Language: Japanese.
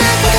な